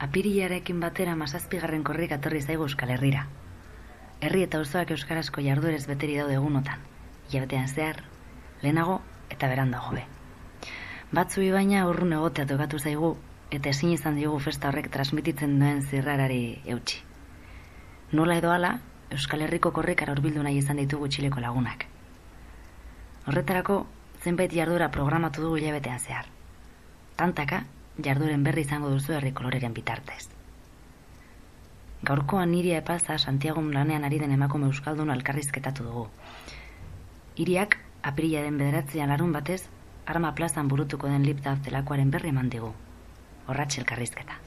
apiriarekin batera mazazpigarren korrik atorri zaigu Euskal Herrira. Herri eta auzoak euskarazko jarduerez beteri daude egunotan, hilabetean zehar, lehenago eta berandago be. Batzu baina urrun egotea tokatu zaigu, eta ezin izan diogu festa horrek transmititzen duen zirrarari eutxi. Nola edo ala, Euskal Herriko korrikara urbildu nahi izan ditugu txileko lagunak. Horretarako, zenbait jardura programatu dugu hilabetean zehar. Tantaka, jarduren berri izango duzu herri koloreren bitartez. Gaurkoan niria epaza Santiago lanean ari den emakume euskaldun alkarrizketatu dugu. Iriak, apirila den bederatzean larun batez, arma plazan burutuko den lipta zelakoaren berri eman digu. Horratxe elkarrizketa.